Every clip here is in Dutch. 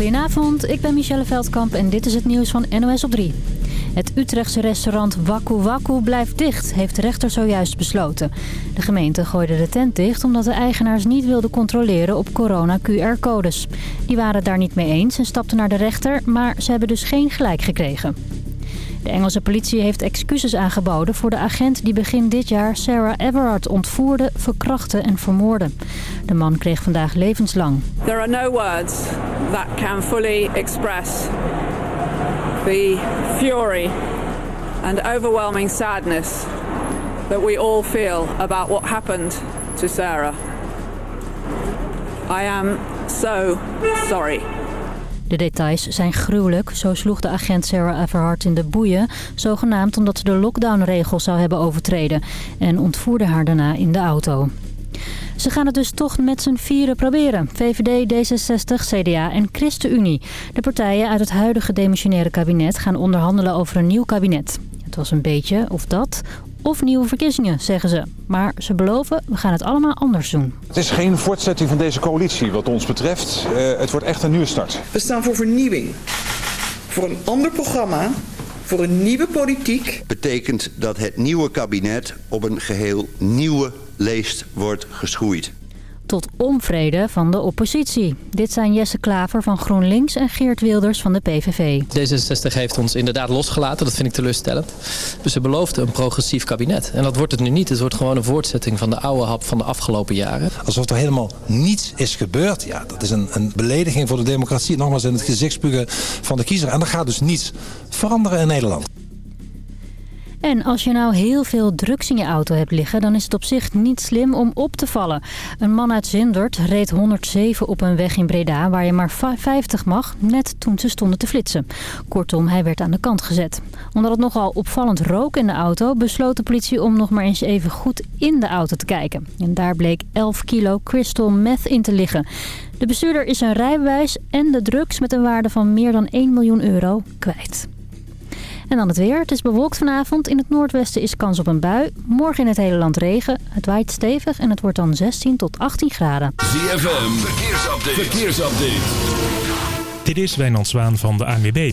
Goedenavond, ik ben Michelle Veldkamp en dit is het nieuws van NOS op 3. Het Utrechtse restaurant Waku Waku blijft dicht, heeft de rechter zojuist besloten. De gemeente gooide de tent dicht omdat de eigenaars niet wilden controleren op corona-QR-codes. Die waren daar niet mee eens en stapten naar de rechter, maar ze hebben dus geen gelijk gekregen. De Engelse politie heeft excuses aangeboden voor de agent die begin dit jaar Sarah Everard ontvoerde, verkrachtte en vermoordde. De man kreeg vandaag levenslang. There are no words that can fully express the fury and overwhelming sadness that we all feel about what happened to Sarah. I am so sorry. De details zijn gruwelijk. Zo sloeg de agent Sarah Everhart in de boeien, zogenaamd omdat ze de lockdownregels zou hebben overtreden en ontvoerde haar daarna in de auto. Ze gaan het dus toch met z'n vieren proberen. VVD, D66, CDA en ChristenUnie. De partijen uit het huidige demissionaire kabinet gaan onderhandelen over een nieuw kabinet. Het was een beetje of dat, of nieuwe verkiezingen, zeggen ze. Maar ze beloven, we gaan het allemaal anders doen. Het is geen voortzetting van deze coalitie wat ons betreft. Uh, het wordt echt een nieuwe start. We staan voor vernieuwing. Voor een ander programma. Voor een nieuwe politiek. Betekent dat het nieuwe kabinet op een geheel nieuwe leest wordt geschoeid tot onvrede van de oppositie. Dit zijn Jesse Klaver van GroenLinks en Geert Wilders van de PVV. D66 heeft ons inderdaad losgelaten, dat vind ik teleurstellend. Dus ze beloofden een progressief kabinet. En dat wordt het nu niet. Het wordt gewoon een voortzetting van de oude hap van de afgelopen jaren. Alsof er helemaal niets is gebeurd. Ja, dat is een, een belediging voor de democratie. Nogmaals in het gezicht van de kiezer. En er gaat dus niets veranderen in Nederland. En als je nou heel veel drugs in je auto hebt liggen... dan is het op zich niet slim om op te vallen. Een man uit Zindert reed 107 op een weg in Breda... waar je maar 50 mag, net toen ze stonden te flitsen. Kortom, hij werd aan de kant gezet. Omdat het nogal opvallend rook in de auto... besloot de politie om nog maar eens even goed in de auto te kijken. En daar bleek 11 kilo crystal meth in te liggen. De bestuurder is zijn rijbewijs en de drugs met een waarde van meer dan 1 miljoen euro kwijt. En dan het weer. Het is bewolkt vanavond. In het noordwesten is kans op een bui. Morgen in het hele land regen. Het waait stevig en het wordt dan 16 tot 18 graden. ZFM, verkeersupdate. verkeersupdate. Dit is Wijnand Zwaan van de ANWB.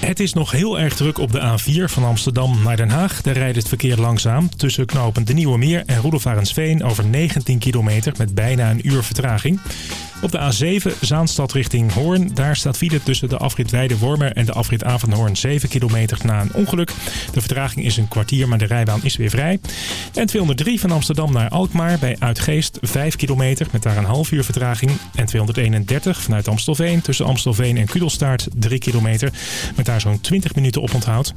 Het is nog heel erg druk op de A4 van Amsterdam naar Den Haag. Daar rijdt het verkeer langzaam tussen knopen De Nieuwe Meer en Roelofarensveen over 19 kilometer met bijna een uur vertraging. Op de A7 Zaanstad richting Hoorn. Daar staat file tussen de afrit Weide-Wormer en de afrit Avanhoorn 7 kilometer na een ongeluk. De vertraging is een kwartier, maar de rijbaan is weer vrij. En 203 van Amsterdam naar Alkmaar bij Uitgeest 5 kilometer met daar een half uur vertraging. En 231 vanuit Amstelveen tussen Amstelveen en Kudelstaart 3 kilometer met daar zo'n 20 minuten op onthoud.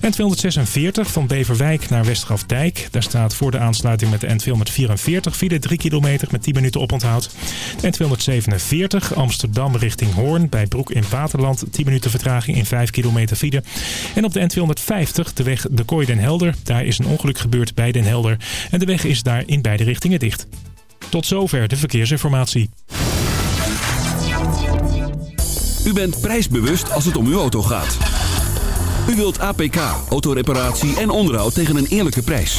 En 246 van Beverwijk naar Westgrafdijk. Daar staat voor de aansluiting met de N244 file 3 kilometer met 10 minuten op onthoud. En 200 47 Amsterdam richting Hoorn bij Broek in Waterland. 10 minuten vertraging in 5 kilometer file. En op de N250 de weg De Kooi Den Helder. Daar is een ongeluk gebeurd bij Den Helder. En de weg is daar in beide richtingen dicht. Tot zover de verkeersinformatie. U bent prijsbewust als het om uw auto gaat. U wilt APK, autoreparatie en onderhoud tegen een eerlijke prijs.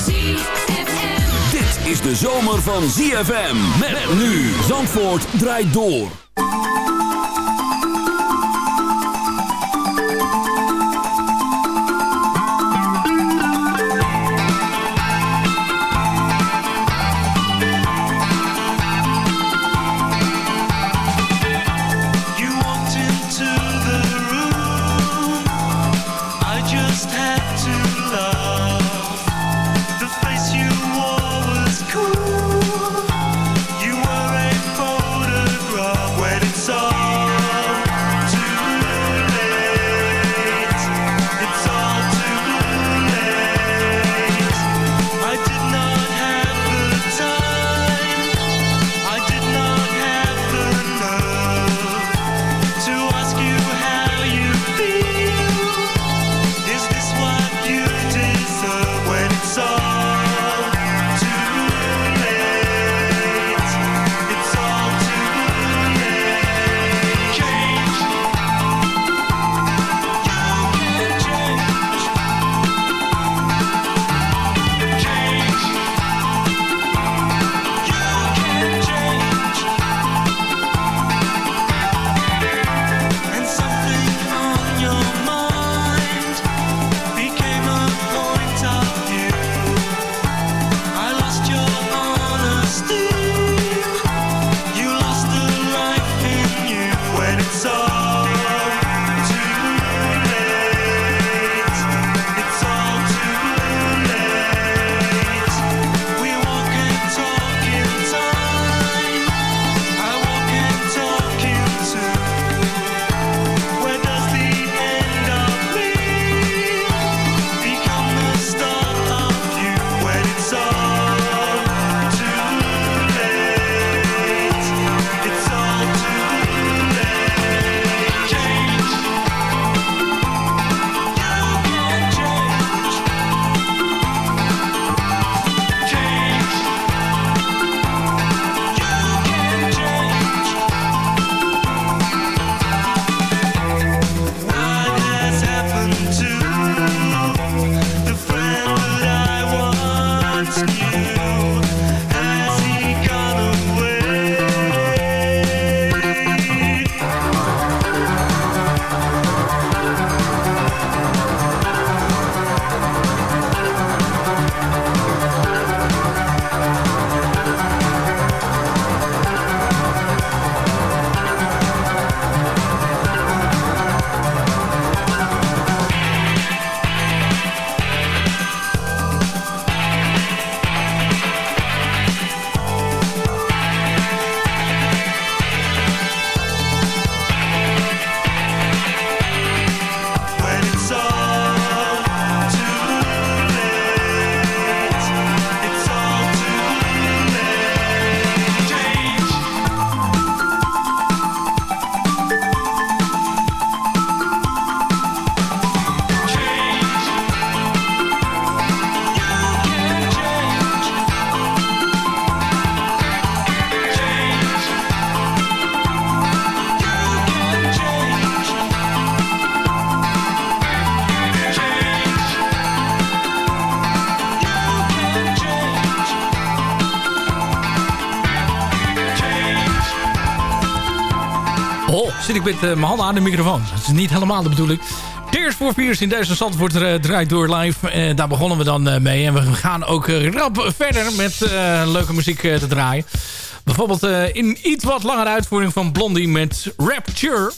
is de zomer van ZFM. Met nu Zandvoort draait door. Met uh, mijn handen aan de microfoon. Dat is niet helemaal de bedoeling. Tears for Fears in deze Zandvoort uh, draait door live. Uh, daar begonnen we dan mee. En we gaan ook rap verder met leuke muziek te draaien. Bijvoorbeeld in iets wat langere uitvoering van Blondie met Rapture.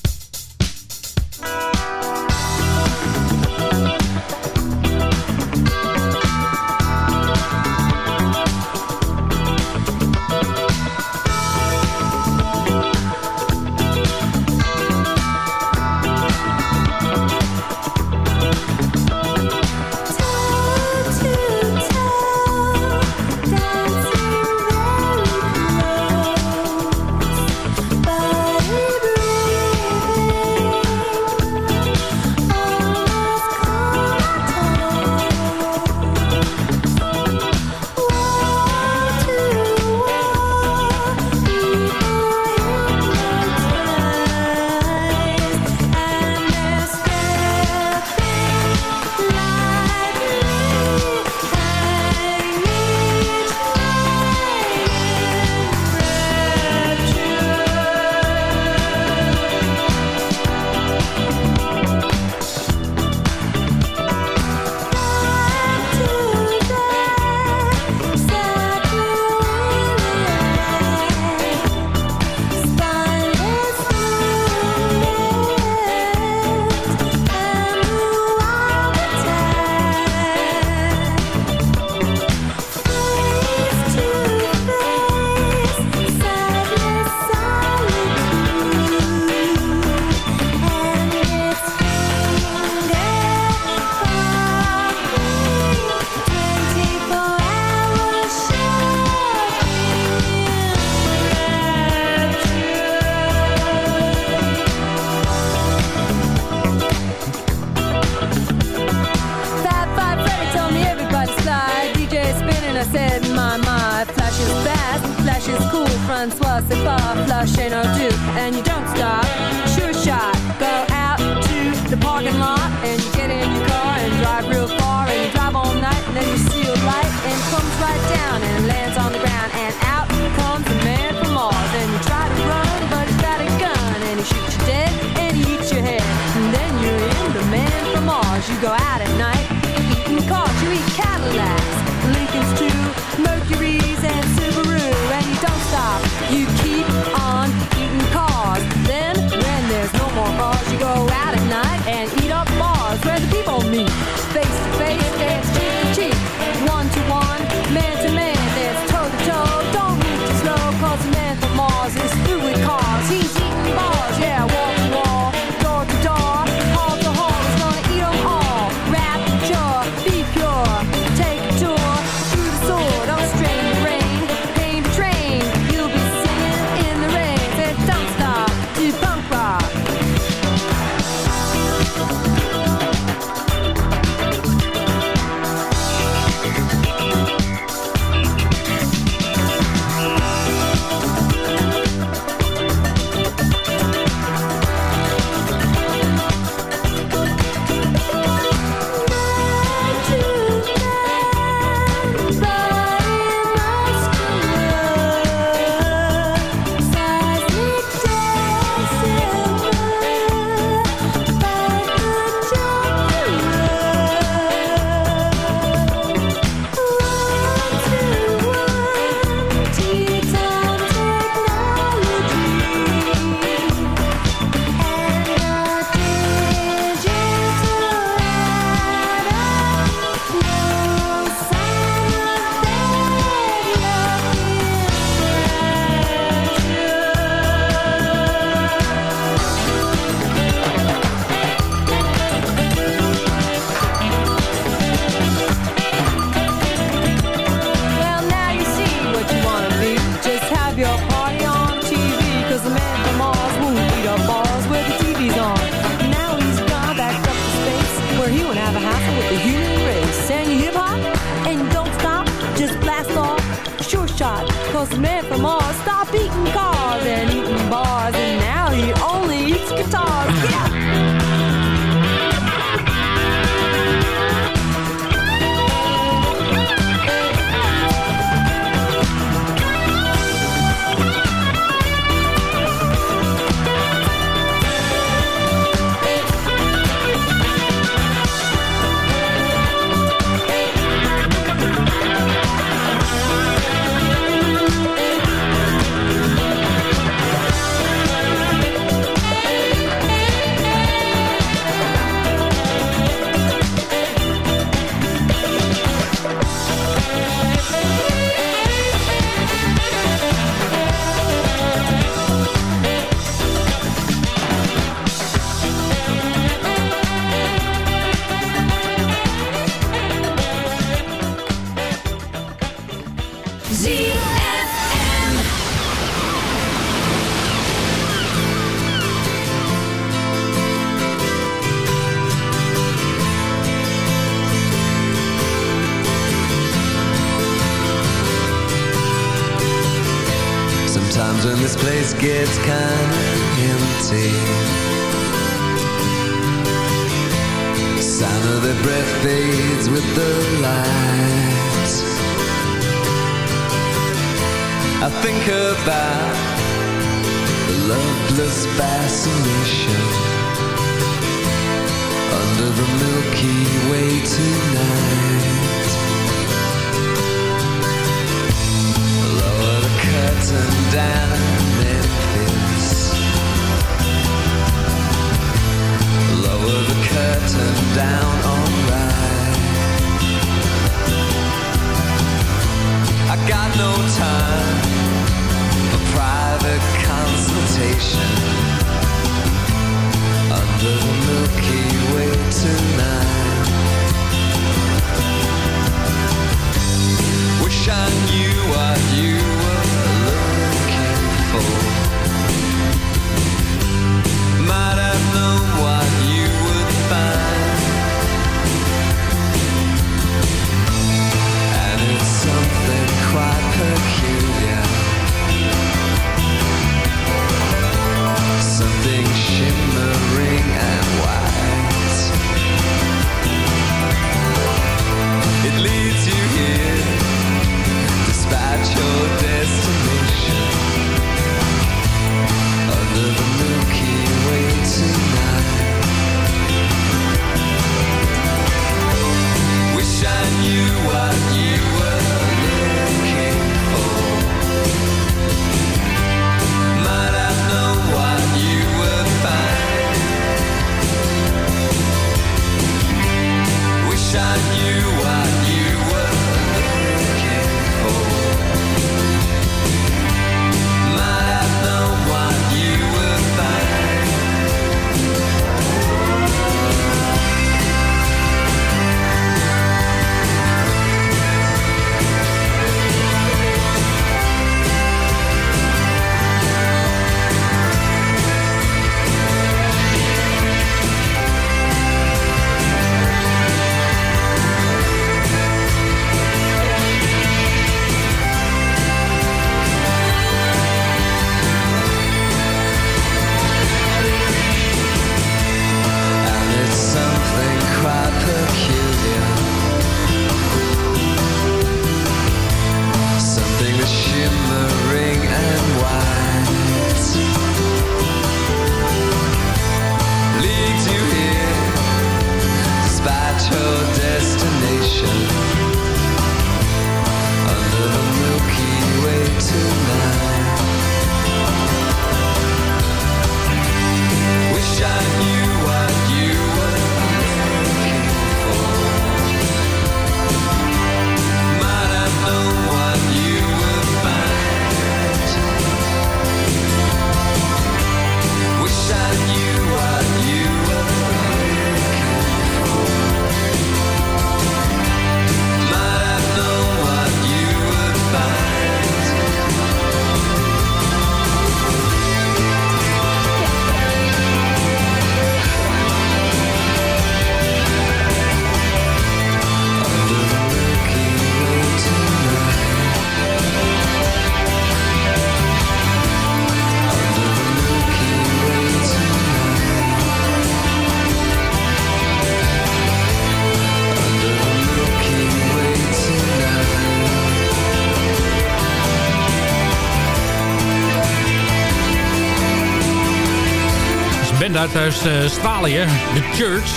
Uit Australië, The Church.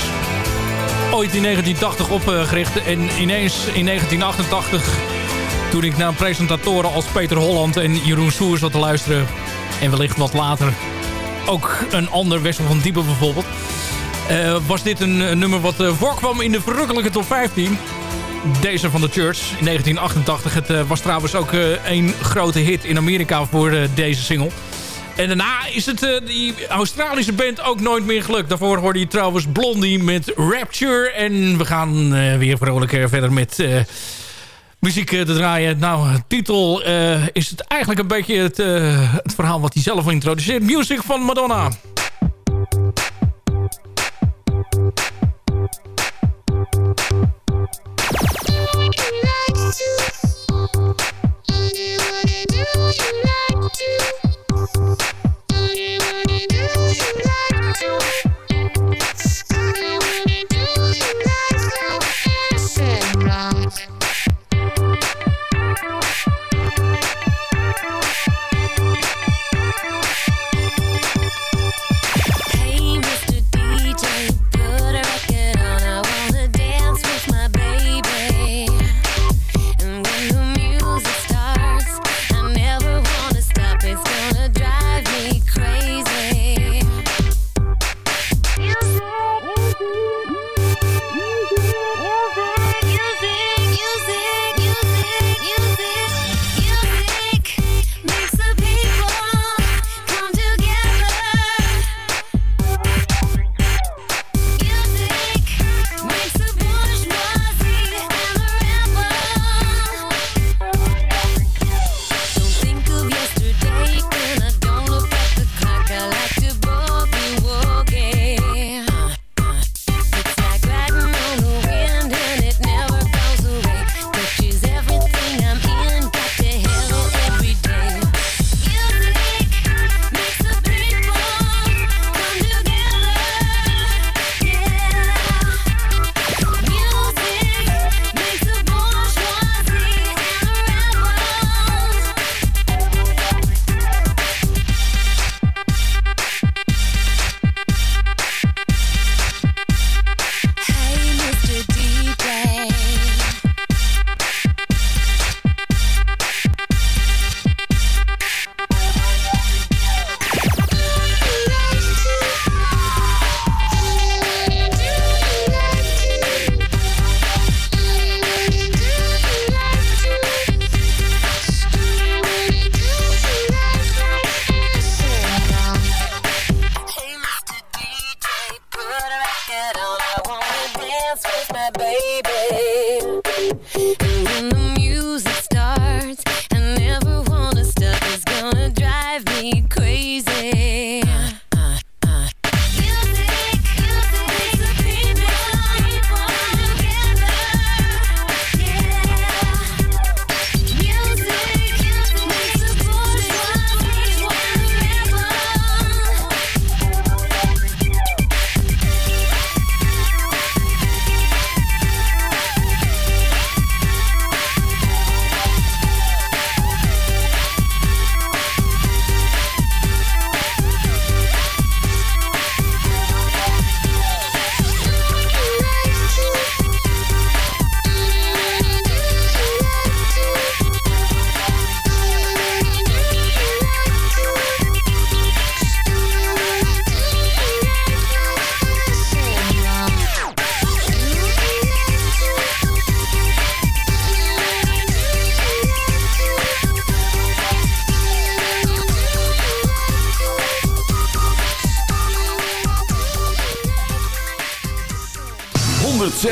Ooit in 1980 opgericht en ineens in 1988... toen ik naar presentatoren als Peter Holland en Jeroen Soer zat te luisteren... en wellicht wat later ook een ander Wessel van Diepen bijvoorbeeld... eh, was dit een, nummer wat eh, voorkwam in de verrukkelijke top 15. Deze van The Church in 1988. Het eh, was trouwens ook eh, een grote hit in Amerika voor eh, deze single. En daarna is het eh, die Australische band ook nooit meer gelukt. Daarvoor hoorde je trouwens Blondie met Rapture. En we gaan eh, weer vrolijk eh, verder met muziek te draaien. Nou, titel is het eigenlijk een beetje het, het verhaal wat hij zelf introduceert. Music van Madonna.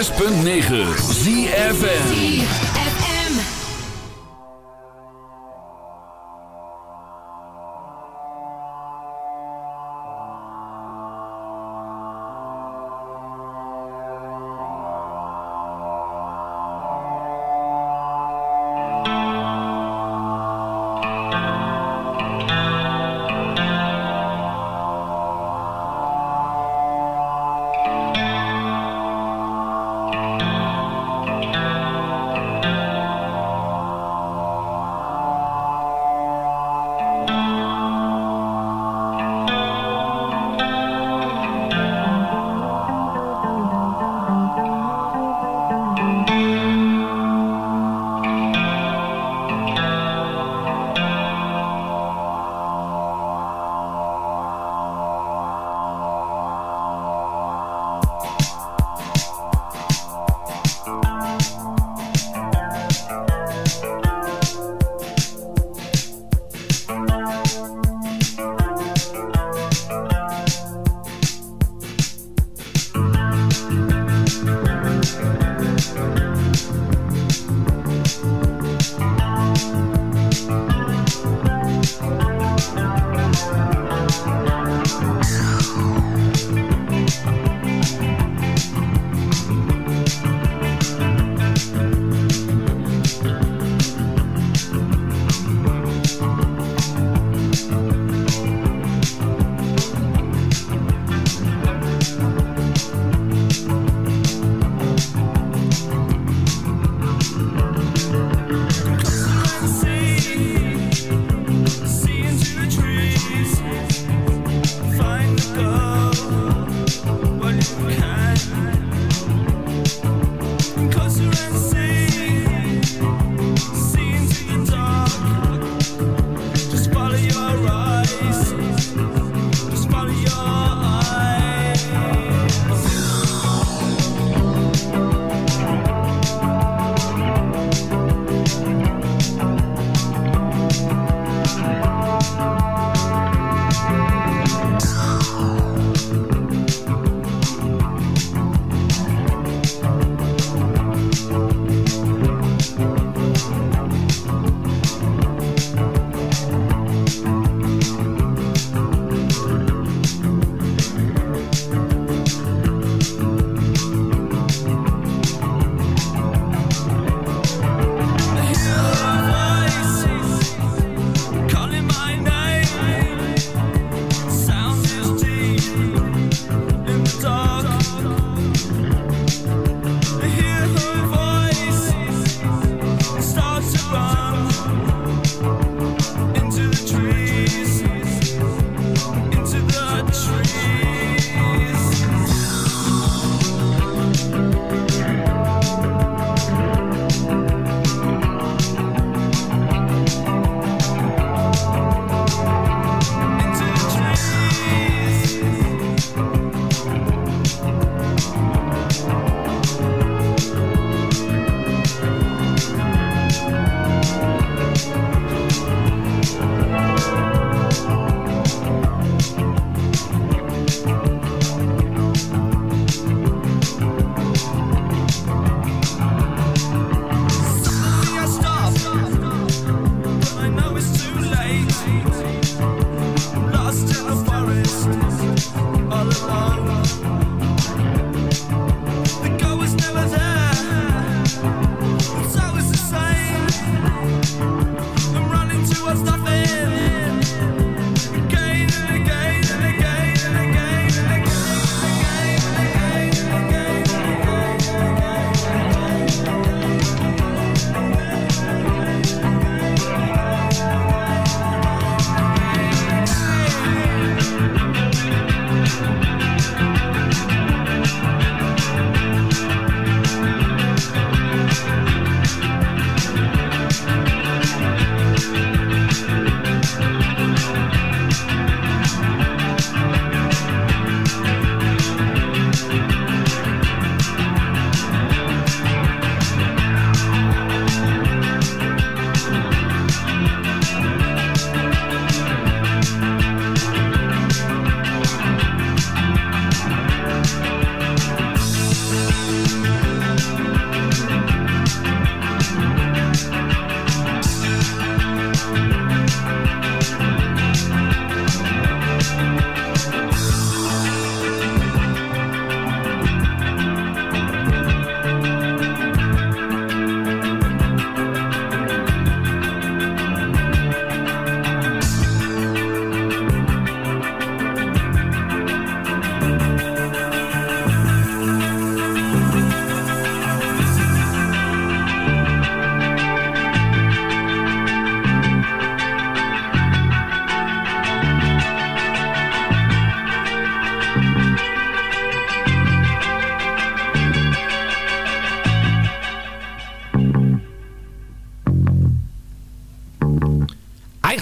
6.9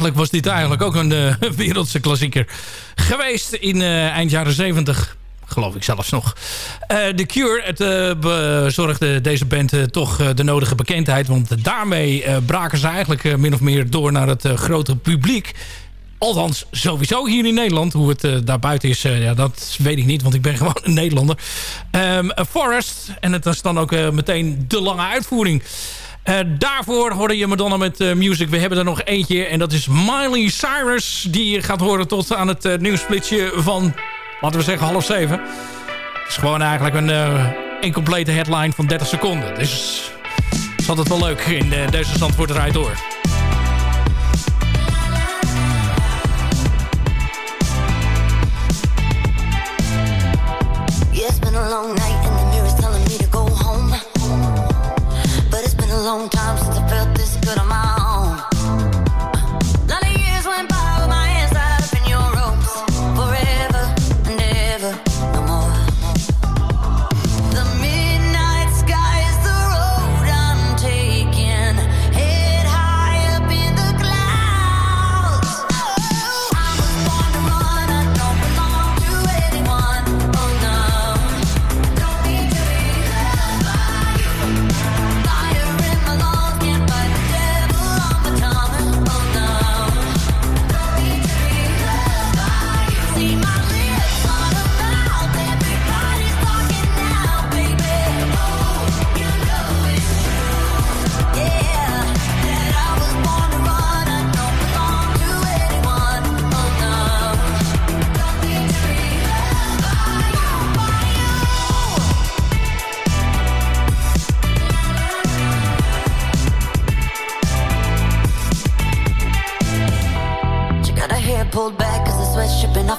eigenlijk was dit eigenlijk ook een eh, wereldse klassieker geweest in eh, eind jaren 70 geloof ik zelfs nog. Eh, The Cure, het bezorgde deze band toch de nodige bekendheid. Want daarmee braken ze eigenlijk min of meer door naar het grote publiek. Althans, sowieso hier in Nederland. Hoe het eh, daarbuiten is, ja, dat weet ik niet. Want ik ben gewoon een Nederlander. A Forest. En het is dan ook meteen de lange uitvoering. Eh, daarvoor hoorde je Madonna met eh, Music. We hebben er nog eentje. En dat is Miley Cyrus. Die je gaat horen tot aan het uh, nieuwsplitsje van... Laten we zeggen half zeven. Het is gewoon eigenlijk een eh incomplete headline van 30 seconden. Dus is altijd wel leuk in eh, deze Zandvoort eruit door. Long time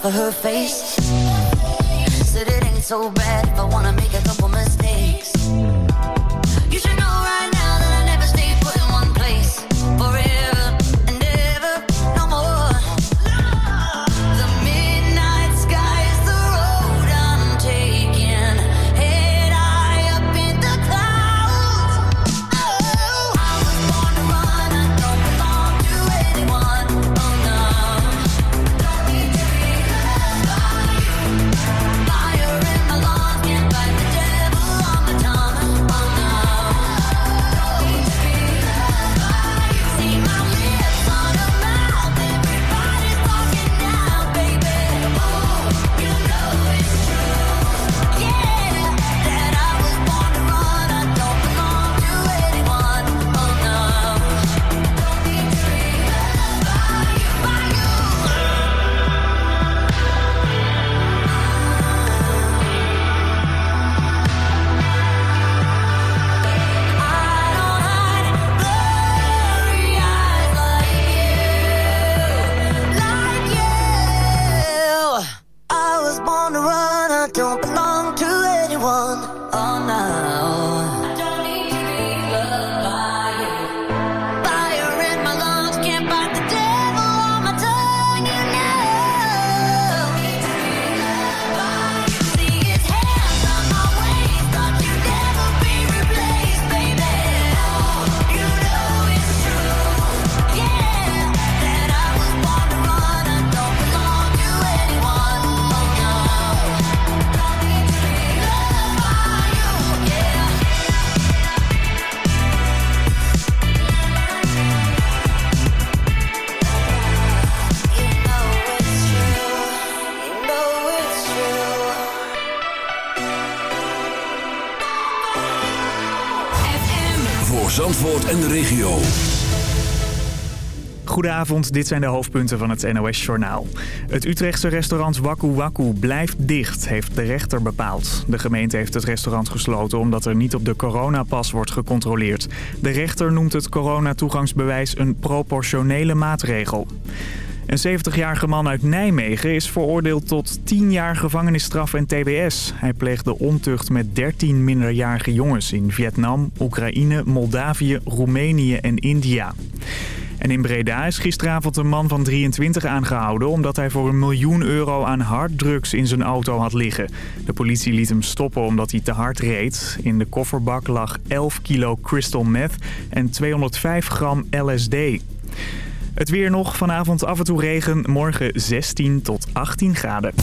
off of her face. Said it ain't so bad if I wanna make a couple mistakes. Goedenavond, dit zijn de hoofdpunten van het NOS-journaal. Het Utrechtse restaurant Waku Waku blijft dicht, heeft de rechter bepaald. De gemeente heeft het restaurant gesloten omdat er niet op de coronapas wordt gecontroleerd. De rechter noemt het coronatoegangsbewijs een proportionele maatregel. Een 70-jarige man uit Nijmegen is veroordeeld tot 10 jaar gevangenisstraf en tbs. Hij pleegde ontucht met 13 minderjarige jongens in Vietnam, Oekraïne, Moldavië, Roemenië en India. En in Breda is gisteravond een man van 23 aangehouden... omdat hij voor een miljoen euro aan harddrugs in zijn auto had liggen. De politie liet hem stoppen omdat hij te hard reed. In de kofferbak lag 11 kilo crystal meth en 205 gram LSD. Het weer nog, vanavond af en toe regen, morgen 16 tot 18 graden.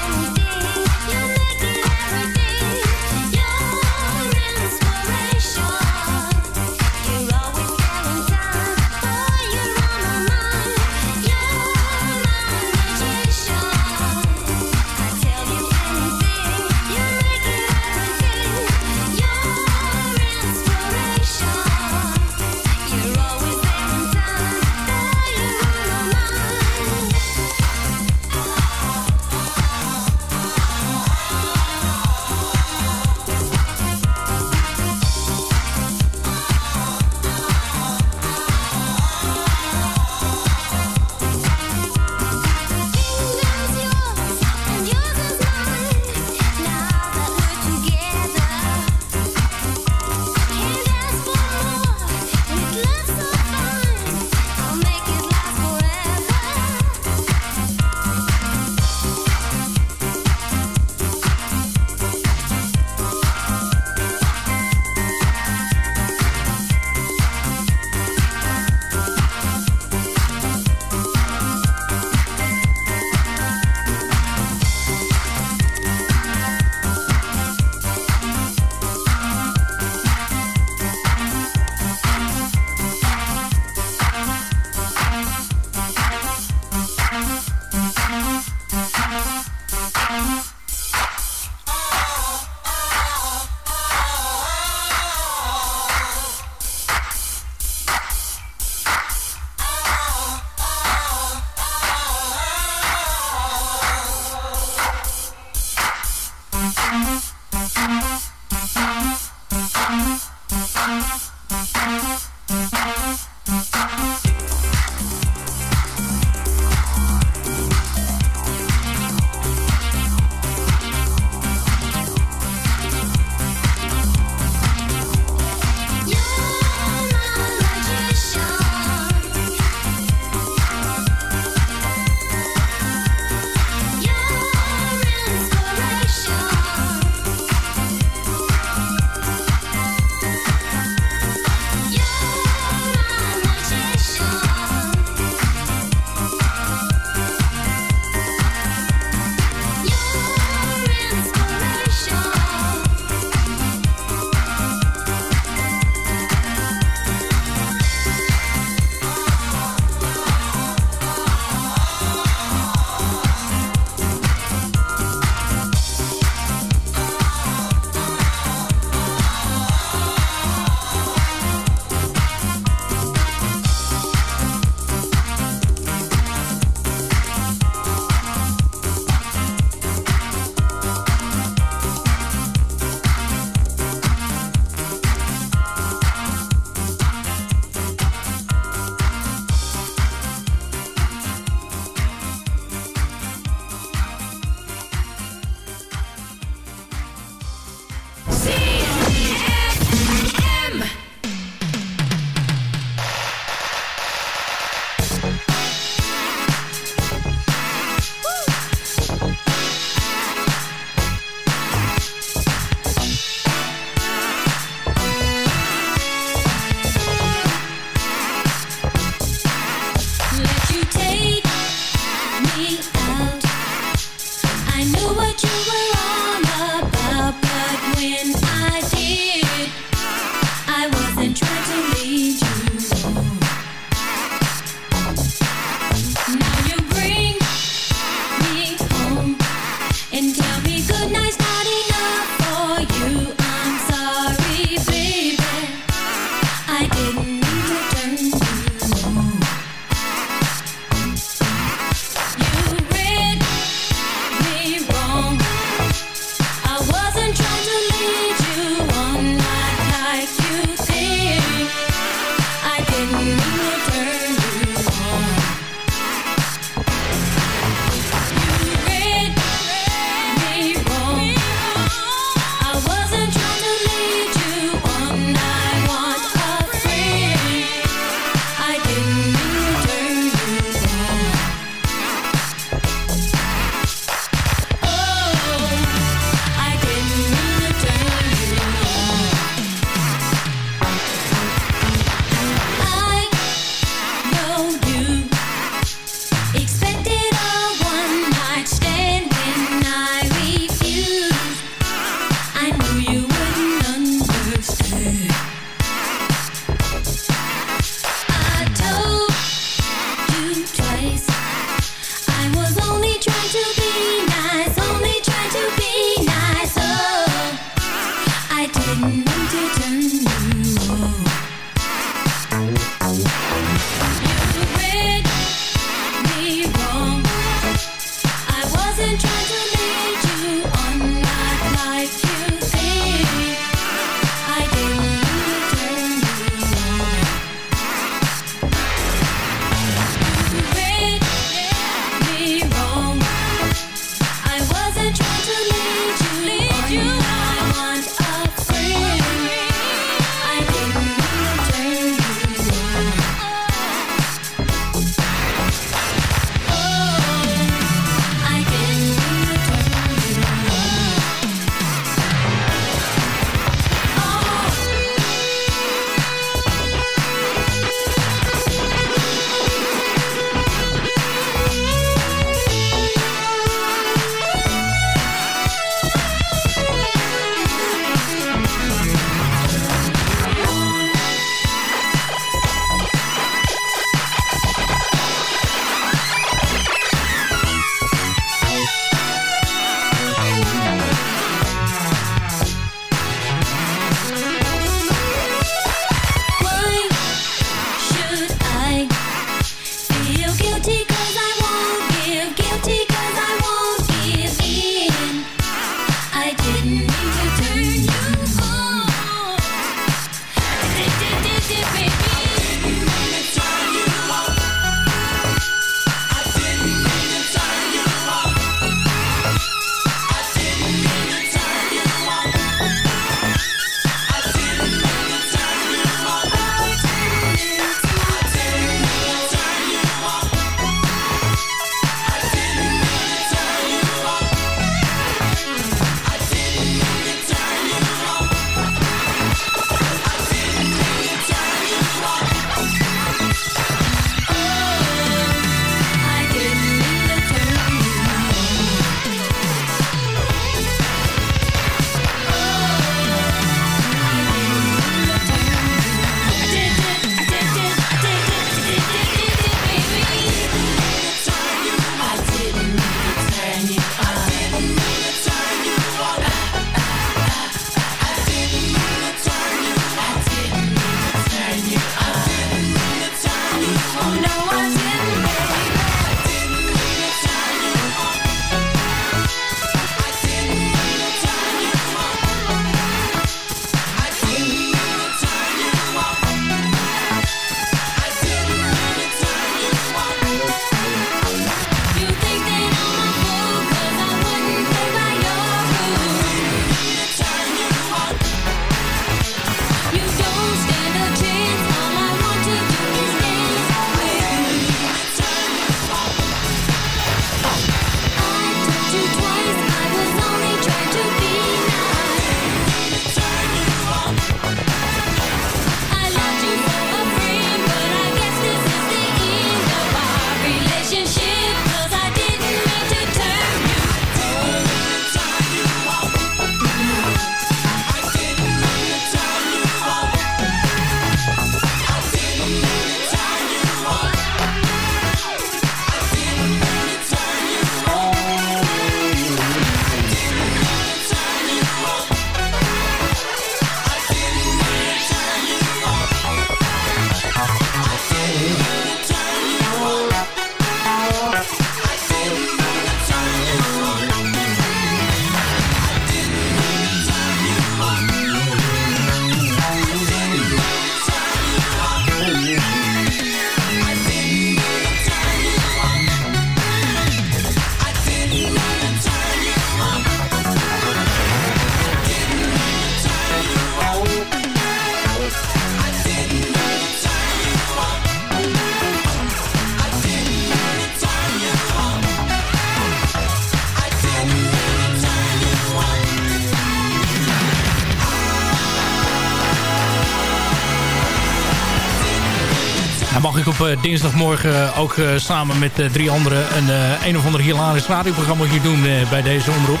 Eh, dinsdagmorgen ook eh, samen met eh, drie anderen... een, eh, een of ander hilarisch radioprogramma hier doen eh, bij deze omroep.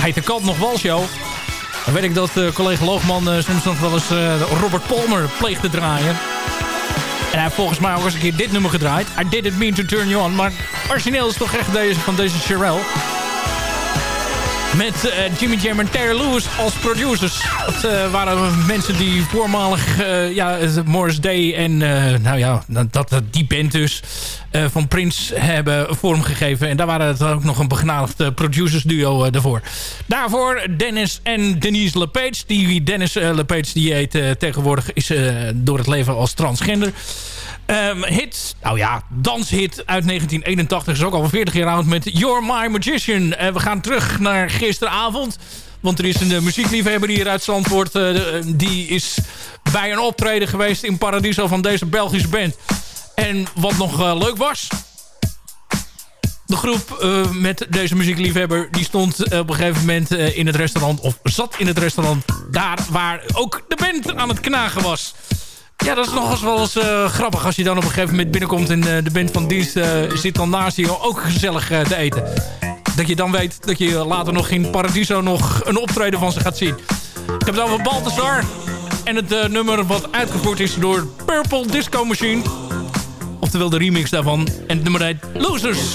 Heet de Kant nog Wal Show. Dan weet ik dat eh, collega Loogman eh, soms nog wel eens eh, Robert Palmer pleegt te draaien. En hij heeft volgens mij ook eens een keer dit nummer gedraaid. I didn't mean to turn you on. Maar origineel is toch echt deze van deze Sherelle. Met eh, Jimmy Jam en Terry Lewis als producers. Dat eh, waren mensen die voormalig eh, ja, Morris Day en nou ja, dat, dat, die band dus van Prince hebben vormgegeven. En daar waren het ook nog een begenadigd eh, producers duo eh, daarvoor. Daarvoor Dennis en Denise LePage. Die Dennis LePage die heet tegenwoordig is door het leven als transgender. Ehm, hit, nou ja, danshit uit 1981 is ook al 40 jaar oud met You're My Magician. En we gaan terug naar gisteravond. Want er is een eh, muziekliefhebber hier uit Zandvoort. eh, de- die is bij een optreden geweest in Paradiso van deze Belgische band. En wat nog eh, leuk was... De groep eh, met deze muziekliefhebber... die stond eh, op een gegeven moment eh, in het restaurant... of zat in het restaurant daar waar ook de band aan het knagen was. Ja, dat is nog eens wel eens eh, grappig als je dan op een gegeven moment binnenkomt... en eh, de band van dienst eh, zit dan naast je ook gezellig te eten. Dat je dan weet dat je later nog in Paradiso nog een optreden van ze gaat zien. Ik heb het over Balthazar en het nummer wat uitgevoerd is door Purple Disco Machine. Oftewel de remix daarvan. En het nummer heet. Losers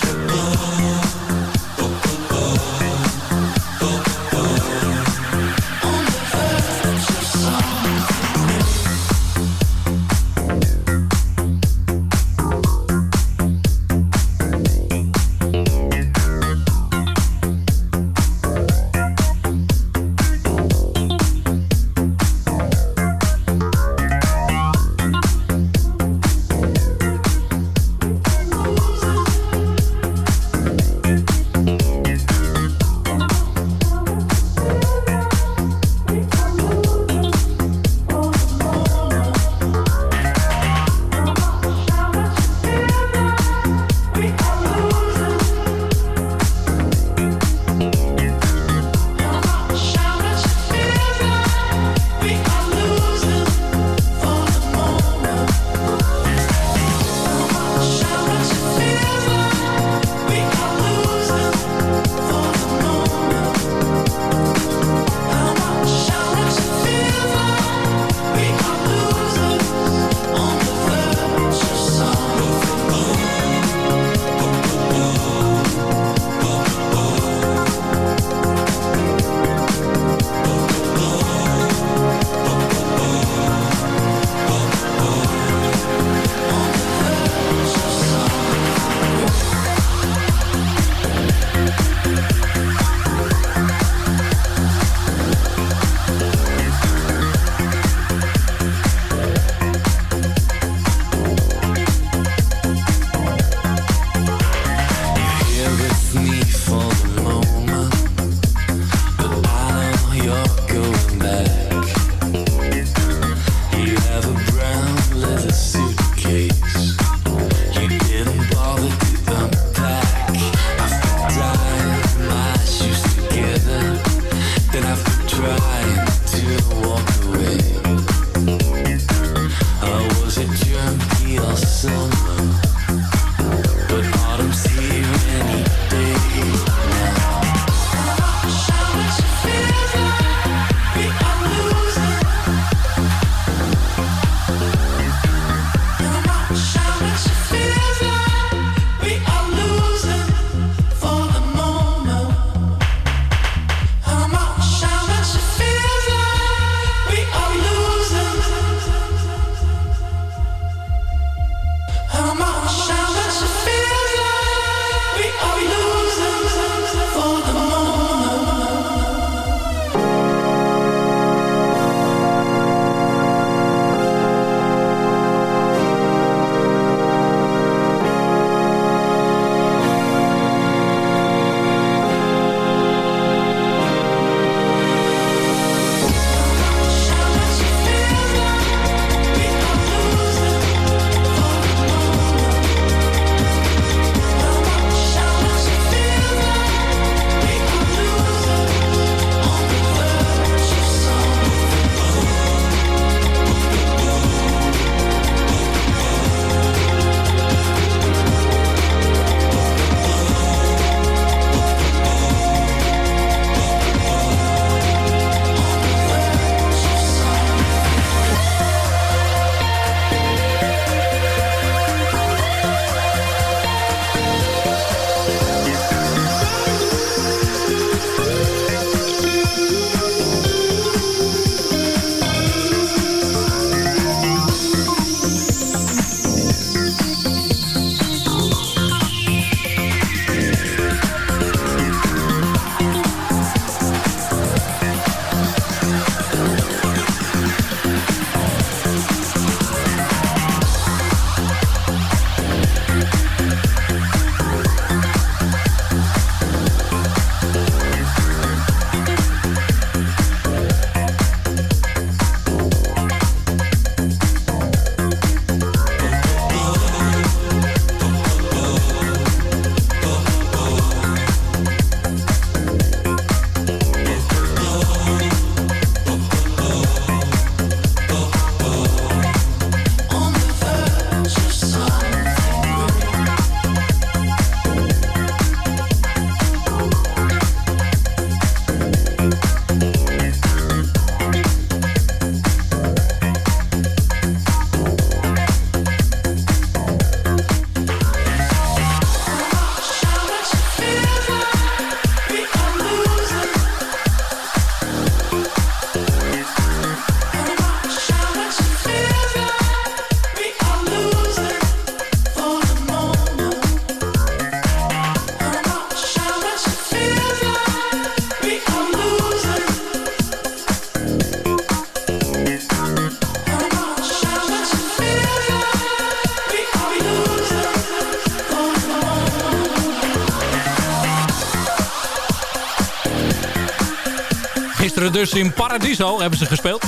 gisteren dus in Paradiso hebben ze gespeeld.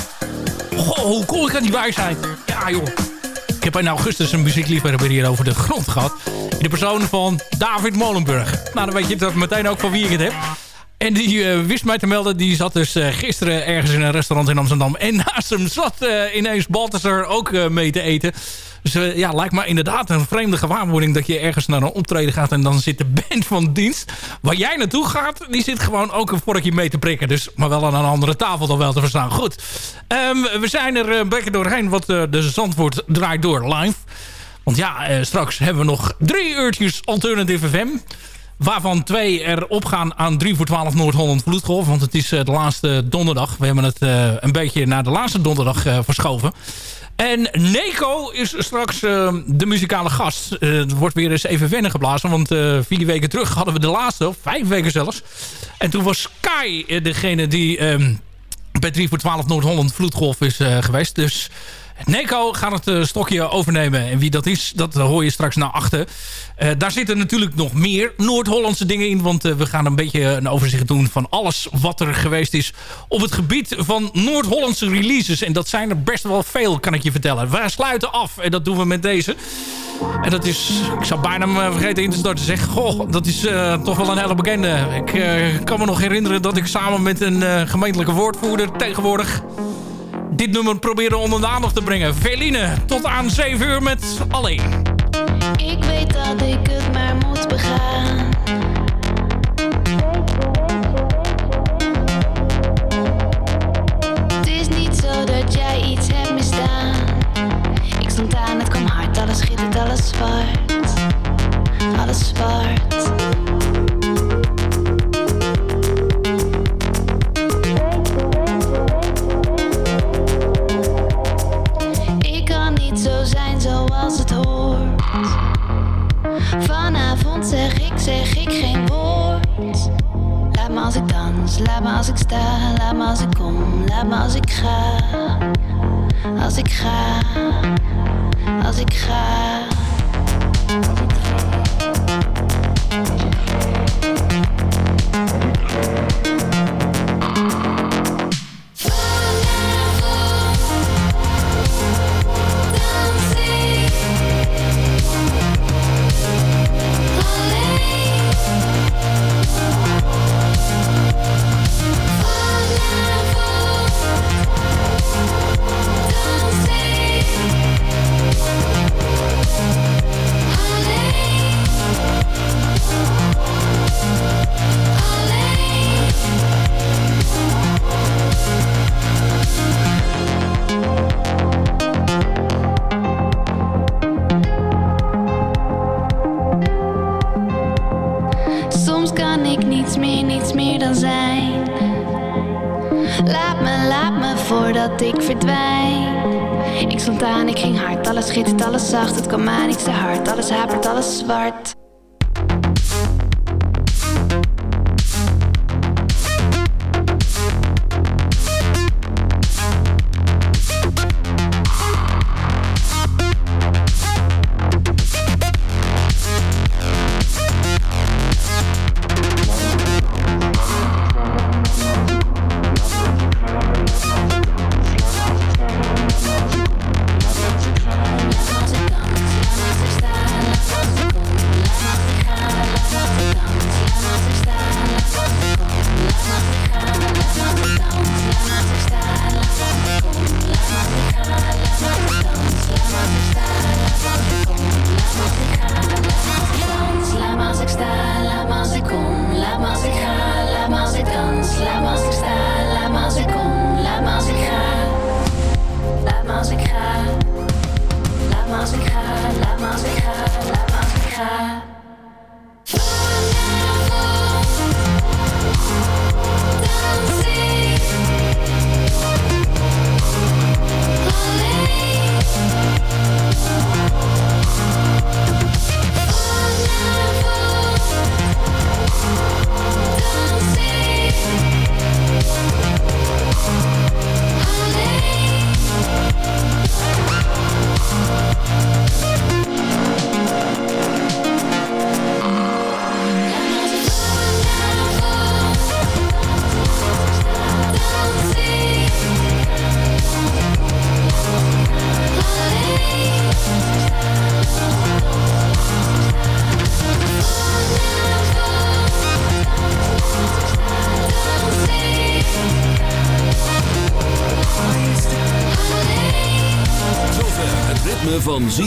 Goh, hoe cool kan die bij zijn? Ja, joh. Ik heb in augustus een muziekliefhebber hier over de grond gehad. In de persoon van David Molenburg. Nou, dan weet je dat meteen ook van wie ik het heb. En die eh, wist mij te melden. Die zat dus eh, gisteren ergens in een restaurant in Amsterdam. En naast hem zat eh, ineens Balthasar ook mee te eten. Dus eh, ja, lijkt me inderdaad een vreemde gewaarwording... dat je ergens naar een optreden gaat en dan zit de band van dienst... waar jij naartoe gaat, die zit gewoon ook een vorkje mee te prikken. Dus, maar wel aan een andere tafel dan wel te verstaan. Goed, Ehm, we zijn er een beetje doorheen, wat eh, de Zandvoort draait door live. Want ja, eh, straks hebben we nog drie uurtjes Alternative FM... Waarvan twee er opgaan aan 3 voor 12 Noord-Holland Vloedgolf. Want het is eh, de laatste donderdag. We hebben het eh, een beetje naar de laatste donderdag eh, verschoven. En Neko is straks eh, de muzikale gast. Eh, het wordt weer eens even wennen geblazen. Want eh, vier weken terug hadden we de laatste. Vijf weken zelfs. En toen was Sky eh, degene die ehm, bij 3 voor 12 Noord-Holland Vloedgolf is geweest. Dus Neko gaat het eh, stokje overnemen. En wie dat is, dat hoor je straks naar achter. Eh, daar zitten natuurlijk nog meer Noord-Hollandse dingen in. Want eh, we gaan een beetje een overzicht doen van alles wat er geweest is... op het gebied van Noord-Hollandse releases. En dat zijn er best wel veel, kan ik je vertellen. We sluiten af en dat doen we met deze. En dat is, ik zou bijna eh, vergeten in te starten. Zeg, goh, dat is eh, toch wel een hele bekende. Ik eh, kan me nog herinneren dat ik samen met een eh, gemeentelijke woordvoerder tegenwoordig dit nummer probeerde onder de aandacht te brengen. Veline, tot aan 7 uur met Alleen. Ik weet dat ik het maar moet begaan. Het is niet zo dat jij iets hebt misdaan. Ik stond aan, het kwam hard, alles schittert, alles zwart. Alles zwart. Laat me als ik kom, laat me als ik ga. Als ik ga,